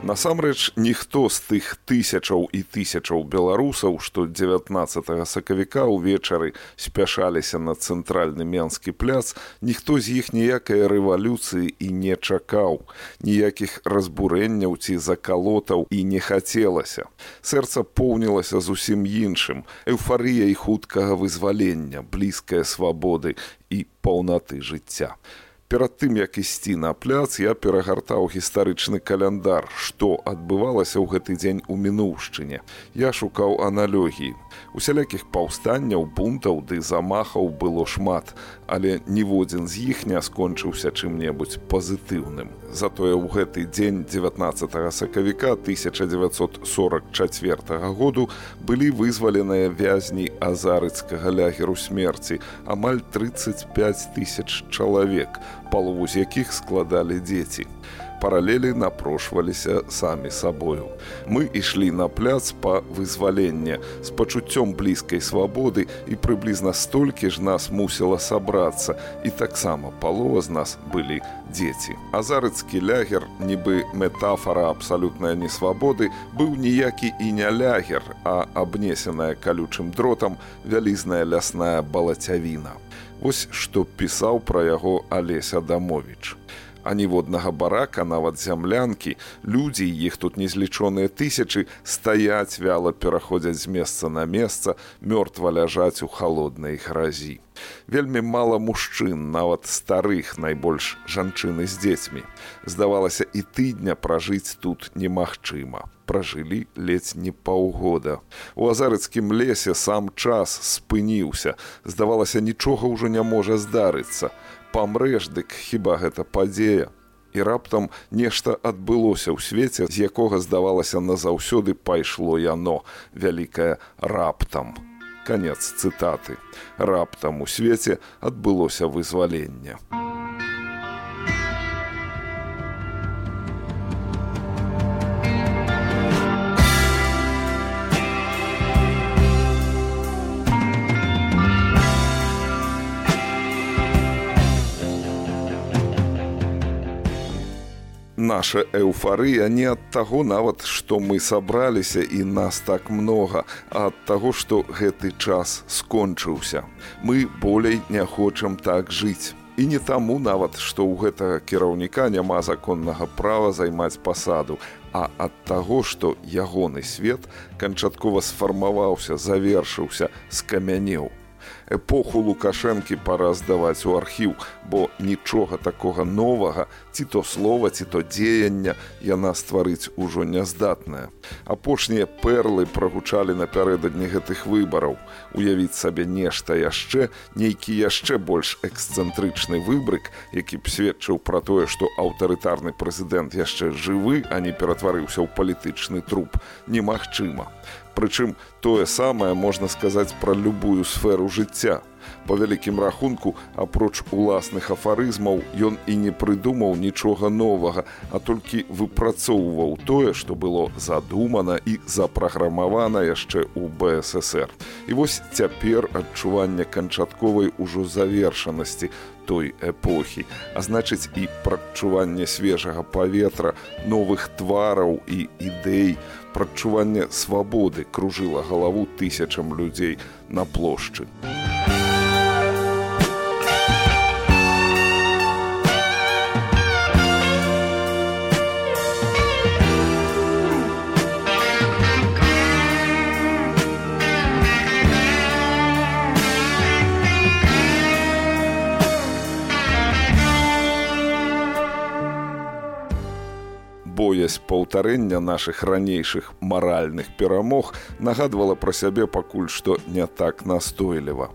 Насамрэч ніхто з тых тысячаў і тысячаў беларусаў, што 19 сакавіка ўвечары спяшаліся на цэнтральны менскі пляц, ніхто з іх ніякай рэвалюцыі і не чакаў, ніякіх разбурэнняў ці закалотаў і не хацелася. Сэрца поўнілася зусім іншым, эўфарыяй хуткага вызвалення, блізкай свабоды і паўнаты жыцця перад тым як ісці на пляц я перагартаў гістарычны каляндар што адбывалася ў гэты дзень у мінуўшчыне. Я шукаў аналогіі усялякіх паўстанняў бунтаў ды замахаў было шмат але ніводзін з іх не скончыўся чым-небудзь пазітыўным. Затое ў гэты дзень 19 сакавіка 1944 году былі вызваленыя вязні азарыцкага лягеру смерці амаль 35 тысяч чалавек палову з якіх складалі дзеці. Паралелі напрошваліся самі сабою. Мы ішлі на пляц па вызваленне з пачуццём блізкай свабоды і прыблізна столькі ж нас мусіла сабрацца і таксама палова з нас былі дзеці. Азарыцкі лягер, нібы метафара абсалютнай несвабоды, быў ніякі і не лягер, а абнесеная калючым дротам вялізная лясная балацявіна. Вось што пісаў пра яго Алеся Дамовіч. А ніводнага барака, нават зямлянкі, людзі, іх тут незлічоныя тысячы стаяць вяла пераходзяць з месца на месца, мёртва ляжаць у халоднай гразі. Вельмі мала мужчын, нават старых, найбольш жанчыны з дзецьмі. Здавалася, і тыдня пражыць тут немагчыма пражылі ледзь не паўгода. У азарыцкім лесе сам час спыніўся. Здавалася, нічога ўжо не можа здарыцца. Памрэж дык хіба гэта падзея. І раптам нешта адбылося ў свеце, з якога здавалася назаўсёды пайшло яно, вялікае раптам. Канец цытаты. Раптам у свеце адбылося вызваленне. Наша эўфарыя не ад таго нават што мы сабраліся і нас так многа а ад таго што гэты час скончыўся. Мы болей не хочам так жыць. І не таму нават што ў гэтага кіраўніка няма законнага права займаць пасаду а ад таго што ягоны свет канчаткова сфармаваўся завершыўся скамянеў. Эпоху лукашэнкі пара здаваць у архіў, бо нічога такога новага, ці то слова, ці то дзеяння яна стварыць ужо няздатная. Апошнія перлы прагучалі напярэдадні гэтых выбараў. Уявіць сабе нешта яшчэ, нейкі яшчэ больш эксцэнтрычны выбрык, які б сведчыў пра тое, што аўтарытарны прэзідэнт яшчэ жывы, а не ператварыўся ў палітычны труп, немагчыма. Прычым тое самае можна сказаць пра любую сферу жыцця. Па вялікім рахунку, апроч уласных афарызмаў, ён і не прыдумаў нічога новага, а толькі выпрацоўваў тое, што было задумана і запраграмавана яшчэ ў БСР. І вось цяпер адчуванне канчатковай ужо завершанасці той эпохі, а значыць і прадчуванне свежага паветра, новых твараў і ідэй, прадчуванне свабоды кружыла галаву тысячам людзей на плошчы. Боязь паўтарэння нашых ранейшых маральных перамог нагадвала пра сябе пакуль што не так настойліва.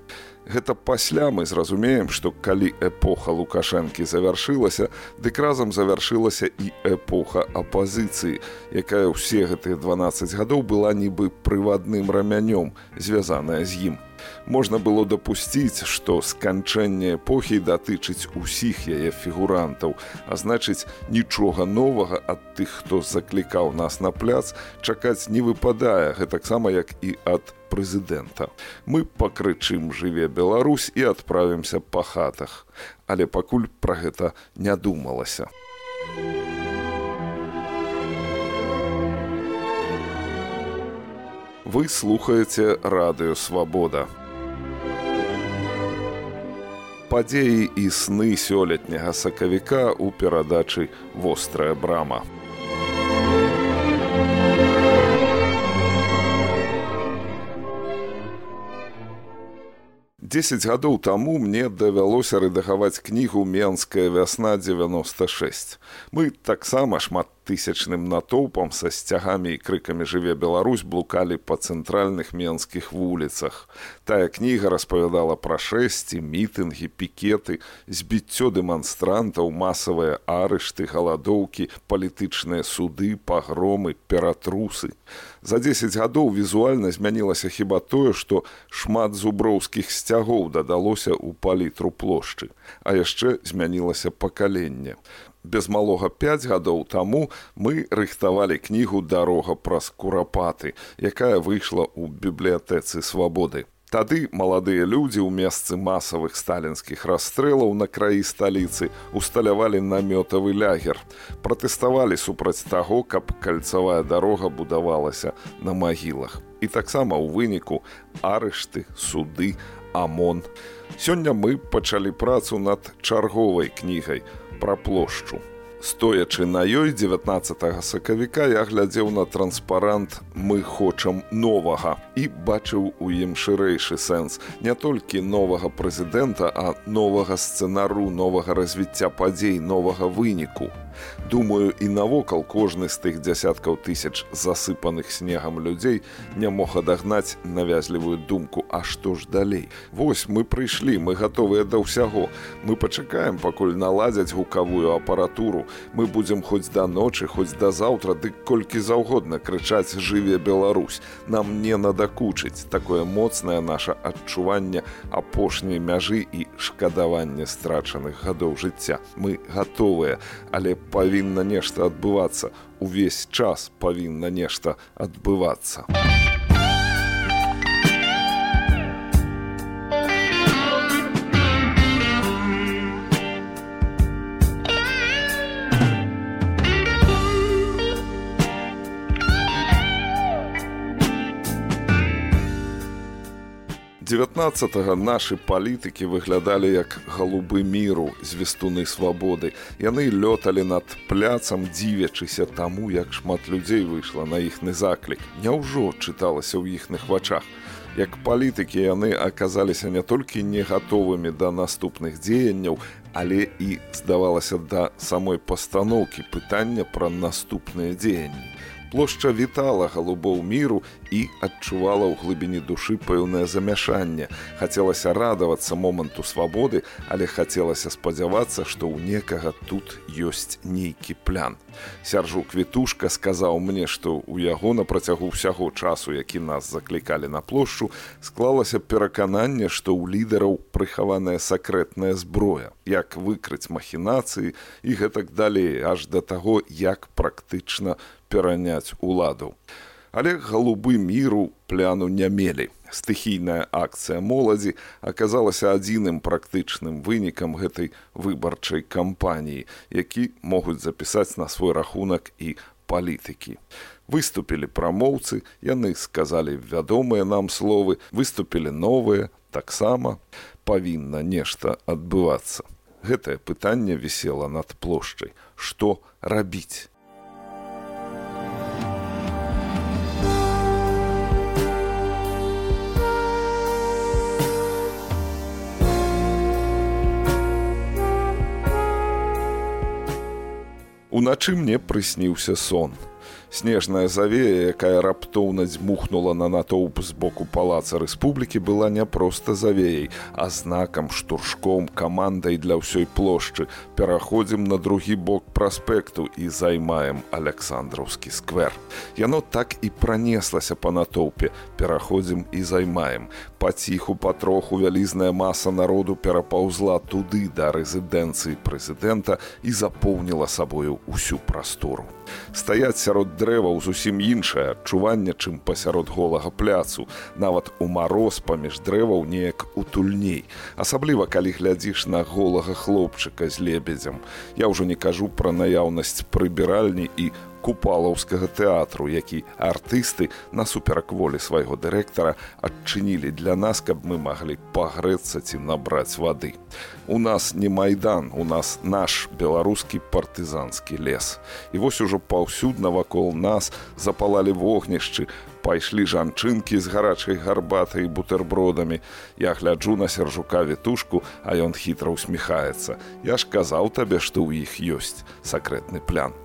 Гэта пасля мы зразумеем, што калі эпоха лукашэнкі завяршылася, дык разам завяршылася і эпоха апазіцыі, якая ўсе гэтыя 12 гадоў была нібы прывадным рамянём, звязаная з ім. Можна было дапусціць, што сканчэнне эпохі датычыць усіх яе фігурантаў, а значыць, нічога новага ад тых, хто заклікаў нас на пляц, чакаць не выпадае, гэтаксама як і ад прэзідэнта. Мы пакрычым жыве Беларусь і адправімся па хатах. Але пакуль пра гэта не думалася. Вы слухаеце радыё свабода падзеі і сны сёлетняга сакавіка ў перадачы вострая брама. 10 гадоў таму мне давялося рэдагаваць кнігу менская вясна 96. Мы таксама шмат тысячным натоўпам са сцягамі і крыкамі жыве Беларусь блукалі па цэнтральных менскіх вуліцах. Тая кніга распавядала пра шэсці, мітынгі, пікеты, збіццё дэманстрантаў, масавыя арышты, галадоўкі, палітычныя суды, пагромы, ператрусы. За 10 гадоў візуальна змянілася хіба тое, што шмат зуброўскіх сцягоў дадалося ў палітру плошчы, а яшчэ змянілася пакаленне. Без малога 5 гадоў таму мы рыхтавалі кнігу дарога праз курапаты, якая выйшла ў бібліятэцы свабоды. Тады маладыя людзі ў месцы масавых сталінскіх расстрэлаў на краі сталіцы усталявалі намётавы лягер. Пратэставалі супраць таго, каб кальцавая дарога будавалася на магілах. І таксама ў выніку арышты, суды, амон. Сёння мы пачалі працу над чарговай кнігай пра плошчу. Стоячы на ёй 19 сакавіка я глядзеў на транспарант мы хочам новага і бачыў у ім шырэйшы сэнс не толькі новага прэзідэнта, а новага сцэнару новага развіцця падзей новага выніку. Думаю, і навокал кожны з тых дзясяткаў тысяч засыпаных снегам людзей не мог адагнаць навязлівую думку, А што ж далей? Вось мы прыйшлі, мы гатовыя да ўсяго. Мы пачакаем, пакуль наладзяць гукавую апаратуру. Мы будзем хоць да ночы, хоць да заўтра, дык колькі заўгодна крычаць жыве Беларусь. Нам не надакучыць такое моцнае наше адчуванне апошняй мяжы і шкадаванне страчаных гадоў жыцця. Мы гатовыя, але павінна нешта адбывацца увесь час павінна нешта адбывацца. 19 нашы палітыкі выглядалі як галубы міру звестуны свабоды. Яны лёталі над пляцам дзівячыся таму, як шмат людзей выйшла на іхны заклік. Няўжо чыталася ў іхных вачах. Як палітыкі яны аказаліся не толькі не гатовымі да наступных дзеянняў, але і здавалася да самой пастаноўкі пытання пра наступныя дзеянні. Плошча вітала галубоў міру і адчувала ў глыбіні душы пэўнае замяшанне. Хацелася радавацца моманту свабоды, але хацелася спадзявацца, што ў некага тут ёсць нейкі плян. Сяржу квітушка сказаў мне, што ў яго на працягу ўсяго часу, які нас заклікалі на плошчу, склалася перакананне, што ў лідараў прыхаваная сакрэтная зброя, як выкрыць махінацыі і гэтак далей аж да таго, як практычна пераняць уладу але галубы міру пляну не мелі. Стыхійная акцыя моладзі аказалася адзіным практычным вынікам гэтай выбарчай кампаніі, які могуць запісаць на свой рахунак і палітыкі. Выступілі прамоўцы, яны сказалі вядомыя нам словы, выступілі новыя, таксама павінна нешта адбывацца. Гэтае пытанне вісела над плошчай, што рабіць. Уначы мне прысніўся сон. Снежная завея якая раптоўна дзьмухнула на натоўп з боку палаца рэспублікі была не проста завеяй а знакам штуршком камандай для ўсёй плошчы. Пераходзім на другі бок праспекту і займаем александраўскі сквер. Яно так і пранеслася па натоўпе. Пераходзім і займаем паціху патроху вялізная маса народу перапаўзла туды да рэзідэнцыі прэзідэнта і запоўніла сабою ўсю прастору. Стаяць сярод дрэваў зусім іншае адчуванне, чым пасярод голага пляцу. Нават у мароз паміж дрэваў неяк утульней. Асабліва, калі глядзіш на голага хлопчыка з лебедзям. Я ўжо не кажу пра наяўнасць прыбіральні і купалаўскага тэатру, які артысты насуперак волі свайго дырэктара адчынілі для нас, каб мы маглі пагрэцца ці набраць вады. У нас не майдан, у нас наш беларускі партызанскі лес. І вось ужо паўсюдна вакол нас запалалі вогнішчы, пайшлі жанчынкі з гарачай гарбатай і бутербродамі. Я гляджу на сержука вітушку, а ён хітра ўсміхаецца. Я ж казаў табе, што ў іх ёсць сакрэтны плян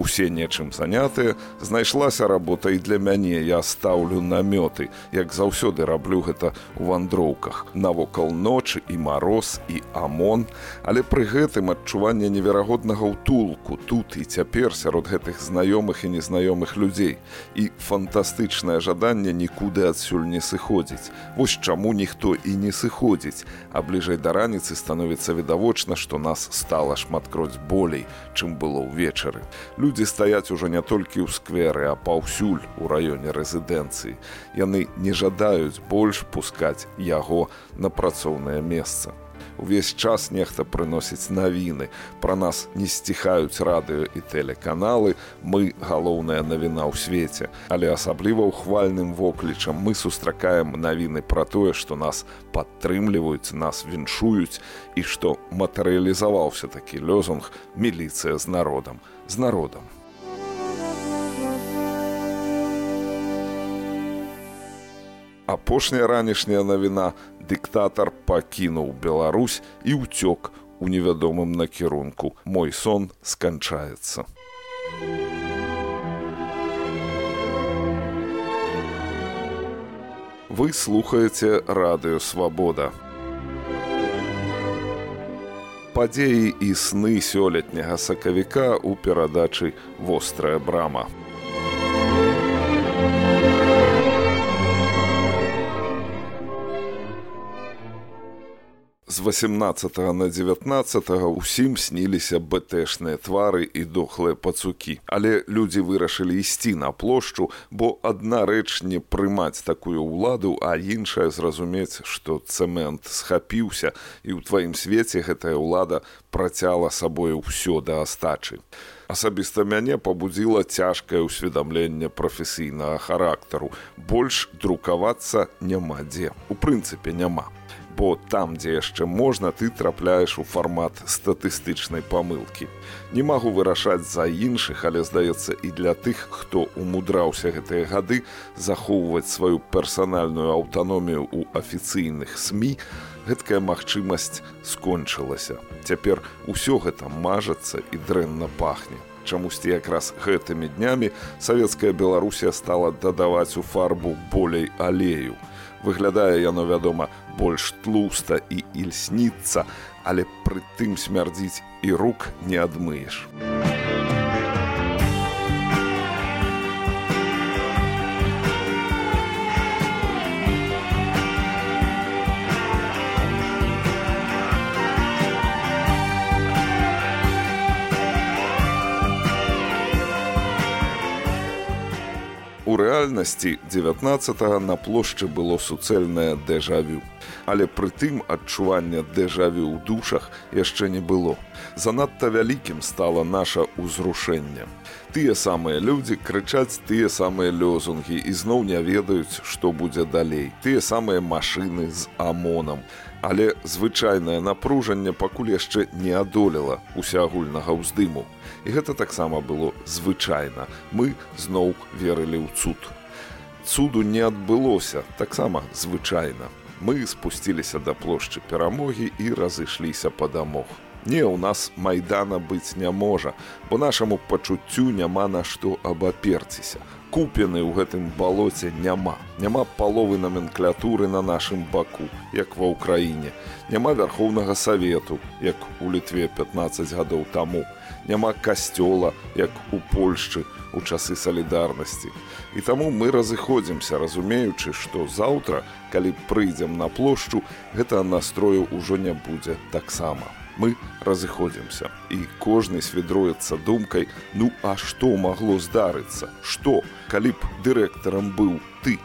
усе нечым занятыя знайшлася работа і для мяне. Я стаўлю намёты. Як заўсёды раблю гэта ў вандроўках. Навокал ночы і мароз і амон але пры гэтым адчуванне неверагоднага ўтулку тут і цяпер сярод гэтых знаёмых і незнаёмых людзей. І фантастычнае жаданне нікуды адсюль не сыходзіць. Вось чаму ніхто і не сыходзіць. А бліжэй да раніцы становіцца відавочна што нас стала шматкроць болей чым было ўвечары. Люди людзі стаяць ужо не толькі ў скверы, а паўсюль у раёне рэзідэнцыі. Яны не жадаюць больш пускаць яго на працоўнае месца. Увесь час нехта прыносіць навіны. Пра нас не сціхаюць радыё і тэлеканалы. Мы галоўная навіна ў свеце. Але асабліва ў хвальным воклічам мы сустракаем навіны пра тое, што нас падтрымліваюць, нас віншуюць і што матэрыялізаваўся такі лёзунг міліцыя з народам з народам. Апошняя ранішняя навіна дыктатар пакінуў Беларусь і ўцёк у невядомым накірунку. Мой сон сканчаецца. Вы слухаеце радыёвабода падзеі і сны сёлетняга сакавіка ў перадачы вострая брама. З 18 на 19 усім сніліся бэтэшныя твары і дохлыя пацукі. Але людзі вырашылі ісці на плошчу, бо адна рэч не прымаць такую ўладу, а іншая зразумець, што цэмент схапіўся і ў тваім свеце гэтая ўлада працяла сабою ўсё да астачы. Асабіста мяне пабудзіла цяжкае ўсведамленне прафесійнага характару. Больш друкавацца няма дзе. У прынцыпе няма бо там, дзе яшчэ можна, ты трапляеш у фармат статыстычнай памылкі. Не магу вырашаць за іншых, але здаецца і для тых, хто умудраўся гэтыя гады захоўваць сваю персанальную аўтаномію ў афіцыйных СМ, гэткая магчымасць скончылася. Цяпер усё гэта мажацца і дрэнна пахне. Чамусьці якраз гэтымі днямі савецкая Беларусія стала дадаваць у фарбу болей алею выглядае яно вядома больш тлуста і ільсніцца, але прытым смярдзіць і рук не адмыеш. У рэальнасці 19 на плошчы было суцэльнае дэжавю. Але прытым адчування дэжавю ў душах яшчэ не было. Занадта вялікім стала наша ўзрушэнне. Тыя самыя людзі крычаць тыя самыя лёзунгі і зноў не ведаюць, што будзе далей. Тыя самыя машыны з амонам. Але звычайнае напружанне пакуль яшчэ не адолела усеагульнага ўздыму і гэта таксама было звычайна. Мы зноў верылі ў цуд. Цуду не адбылося таксама звычайна. Мы спусціліся да плошчы перамогі і разышліся па дамог не ў нас майдана быць не можа бо нашаму пачуццю няма на што абаперціся купены ў гэтым балоце няма. Няма паловы номенклятуры на нашым баку як ва ўкраіне няма вярхоўнага савету як у літве 15 гадоў таму няма касцёла як у польшчы у часы салідарнасці. І таму мы разыходзімся разумеючы што заўтра калі прыйдзем на плошчу гэта настрою ўжо не будзе таксама. Мы разыходзімся і кожны свідруецца думкай ну а што магло здарыцца? Што калі б дырэктарам быў ты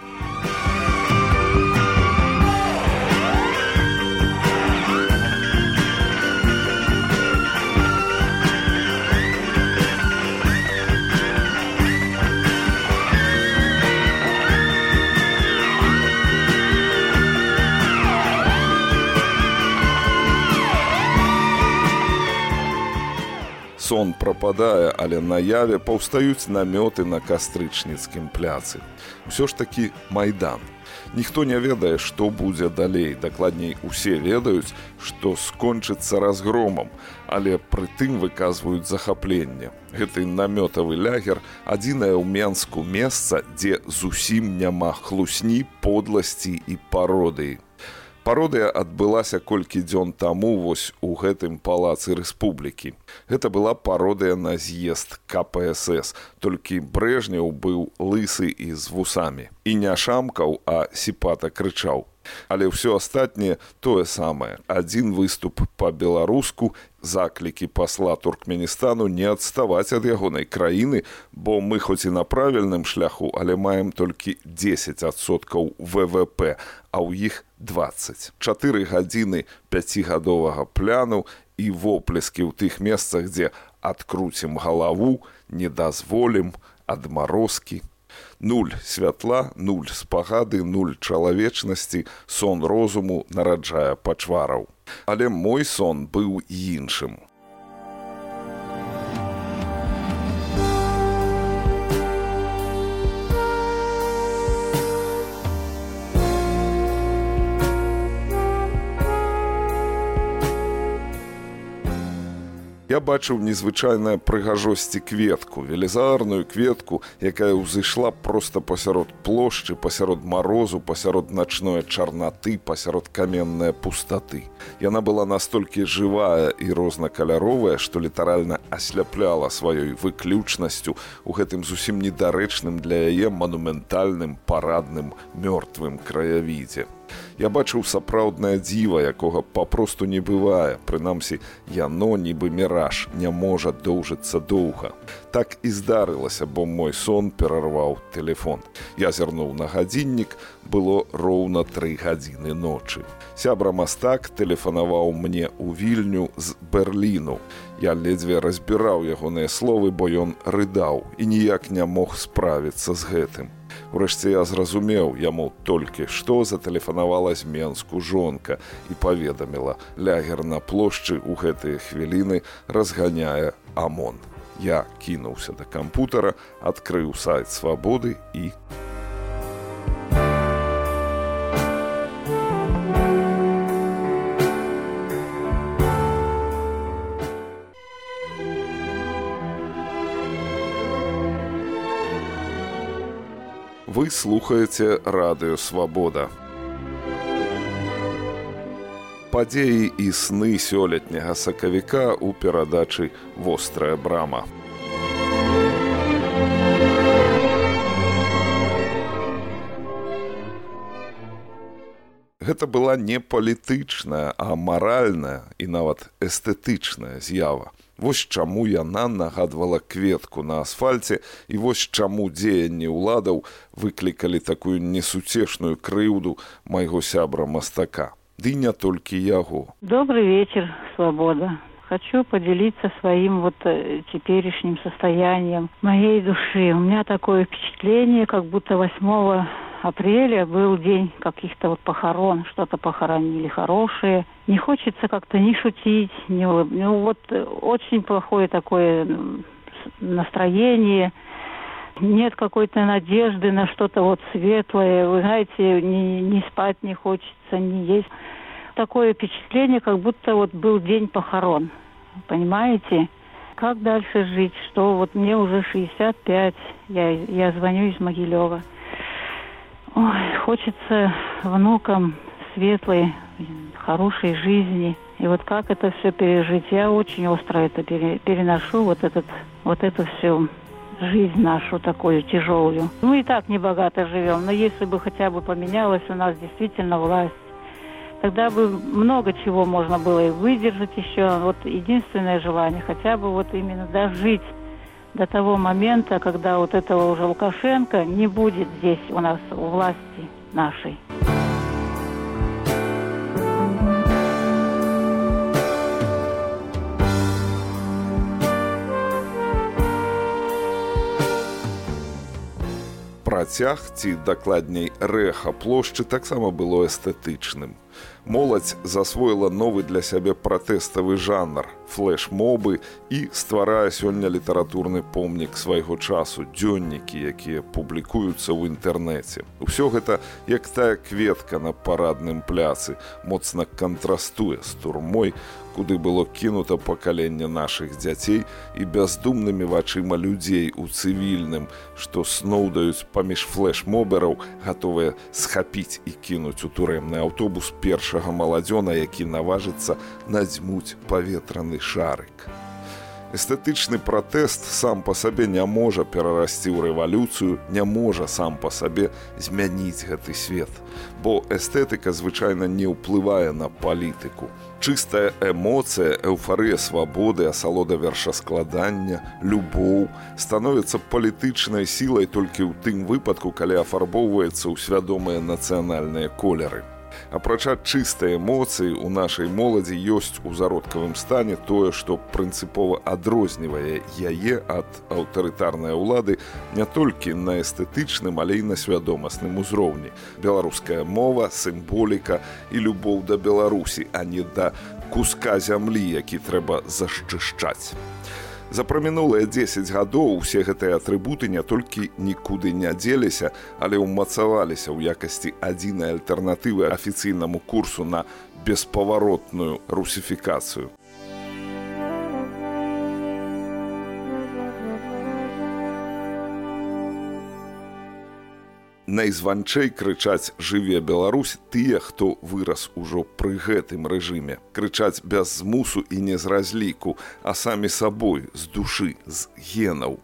сон прападае, але наяве паўстаюць намёты на кастрычніцкім пляцы. Усё ж такі майдан. Ніхто не ведае, што будзе далей. Дакладней усе ведаюць, што скончыцца разгромам, але прытым выказваюць захапленне. Гэты намётавы лягер адзінае ў Менску месца, дзе зусім няма хлусні, подласці і пародыі. Пародыя адбылася колькі дзён таму вось у гэтым палацы рэспублікі. Гэта была пародыя на з'езд КПСС, толькі брэжняў быў лысы і з вусамі. І не шамкаў, а сіпата крычаў. Але ўсё астатняе тое самае. Адзін выступ па-беларуску заклікі пасла туркменістану не адставаць ад ягонай краіны, бо мы хоць і на правільным шляху, але маем толькі 10соткаў ВВП, а ў іх 20. Чатыры гадзіны пяцігадовага пляну і воплескі ў тых месцах, дзе адкруцім галаву, не дазволім адмарозкі, нуль святла нуль спагады нуль чалавечнасці сон розуму нараджае пачвараў. Але мой сон быў іншым я бачыў незвычайнае прыгажосці кветку велізарную кветку якая ўзышла проста пасярод плошчы пасярод марозу пасярод начной чарнаты пасярод каменная пустаты яна была настолькі жывая і рознакаляровая што літаральна асляпляла сваёй выключнасцю у гэтым зусім недарэчным для яе манументальным парадным мёртвым краявідзе Я бачыў сапраўднае дзіва, якога папросту не бывае. Прынамсі, яно нібы міраж не можа доўжыцца доўга. Так і здарылася, бо мой сон перарваў телефон. Я зірнуў на гадзіннік, было роўна тры гадзіны ночы. Сябра мастак тэлефанаваў мне ў вільню з Берліну. Я ледзьве разбіраў ягоныя словы, бо ён рыдаў і ніяк не мог справіцца з гэтым. Урэшце я зразумеў яму толькі, што затэлефанавала з менску жонка і паведаміла лягер на плошчы ў гэтыя хвіліны разганяе амон. Я кінуўся да кампутара, адкрыў сайт свабоды і Вы слухаеце радыё свабода. Падзеі і сны сёлетняга сакавіка ў перадачы вострая брама. Гэта была не палітычная, а маральная і нават эстэтычная з'ява. Вось чаму яна нагадвала кветку на асфальце і вось чаму дзеянні ўладаў выклікалі такую несуцешную крыўду майго сябра мастака. Ды не толькі яго. Добрый вечер, свабода. Хочу поделиться своим вот э, теперешним состоянием моей души. У меня такое впечатление, как будто 8 апреля был день каких-то вот похорон, что-то похоронили хорошее. Не хочется как-то не шутить, не улыб... ну вот очень плохое такое настроение. Нет какой-то надежды на что-то вот светлое. Вы знаете, не, не спать не хочется, не есть. Такое впечатление, как будто вот был день похорон. Понимаете? Как дальше жить? Что вот мне уже 65, я, я звоню из Могилева. Ой, хочется внукам светлой хорошей жизни. И вот как это все пережить, я очень остро это переношу, вот, этот, вот это все жизнь нашу такую тяжелую. Мы и так не богато живем, но если бы хотя бы поменялась у нас действительно власть, тогда бы много чего можно было и выдержать еще. Вот единственное желание, хотя бы вот именно дожить до того момента, когда вот этого уже Лукашенко не будет здесь у нас у власти нашей. Працяг ці дакладней рэха плошчы таксама было эстэтычным. Моладзь засвоіла новы для сябе пратэставы жанр, флэш-мобы і стварае сёння літаратурны помнік свайго часу, дзённікі, якія публікуюцца ў інтэрнэце. Усё гэта як тая кветка на парадным пляцы, моцна кантрастуе з турмой, куды было кінута пакаленне нашых дзяцей і бяздумнымі вачыма людзей у цывільным, што сноўдаюць паміж флэш-мобераў, гатовыя схапіць і кінуць у турэмны аўтобус першага маладзёна, які наважыцца надзьмуць паветраны шарык. Эстэтычны пратэст сам па сабе не можа перарасці ў рэвалюцыю, не можа сам па сабе змяніць гэты свет. Бо эстэтыка звычайна не ўплывае на палітыку. Чыстая эмоцыя, эўфарыя свабоды, асалода вершаскладання, любоў становіцца палітычнай сілай толькі ў тым выпадку, калі афарбоўваецца ў свядомыя нацыянальныя колеры. Апрача чыстай эмоцыі у нашай моладзі ёсць у зародкавым стане тое, што прынцыпова адрознівае яе ад аўтарытарнай улады не толькі на эстэтычным, але і на свядомасным узроўні. Беларуская мова, сімволіка і любоў да Беларусі, а не да куска зямлі, які трэба зашчышчаць. За прамінулыя 10 гадоў усе гэтыя атрыбуты не толькі нікуды не дзеліся, але ўмацаваліся ў якасці адзінай альтэрнатывы афіцыйнаму курсу на беспаваротную русіфікацыю. Найзванчэй крычаць жыве Беларусь тыя, хто вырас ужо пры гэтым рэжыме. крычаць без змусу і не з разліку, а самі сабой з душы з генаў.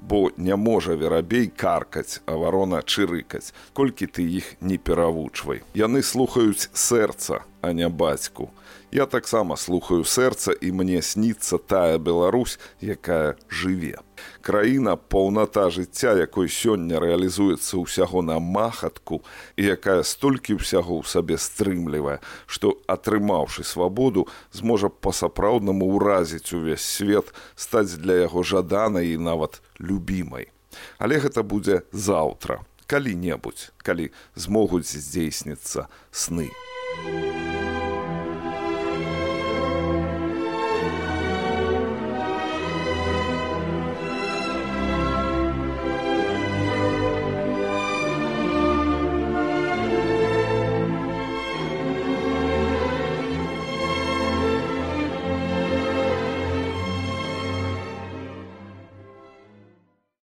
Бо не можа верабей каркаць, а варона чырыкаць, колькі ты іх не перавучвай. Яны слухаюць сэрца, а не бацьку. Я таксама слухаю сэрца і мне сніцца тая Беларусь, якая жыве. Краіна паўната жыцця, якой сёння рэалізуецца ўсяго на махатку і якая столькі ўсяго ў сабе стрымлівае, што атрымаўшы свабоду, зможа па-сапраўднаму ўразіць увесь свет стаць для яго жаданай і нават любімай. Але гэта будзе заўтра, калі-небудзь, калі змогуць здзейсніцца сны. You